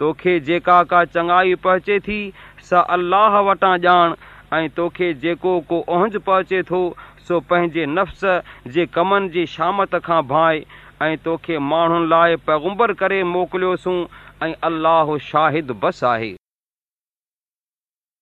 तोखे जेका का चङाई पहुचे थी स अलाह वटां ॼाण ऐं तोखे जेको को ओहंज पहुचे थो सो पंहिंजे नफ़्स जे कमनि जी शामत खां भाए ऐं तोखे माण्हुनि लाइ पैगुंबर करे मोकिलियोसूं ऐं अलाह शाहिद बसि आहे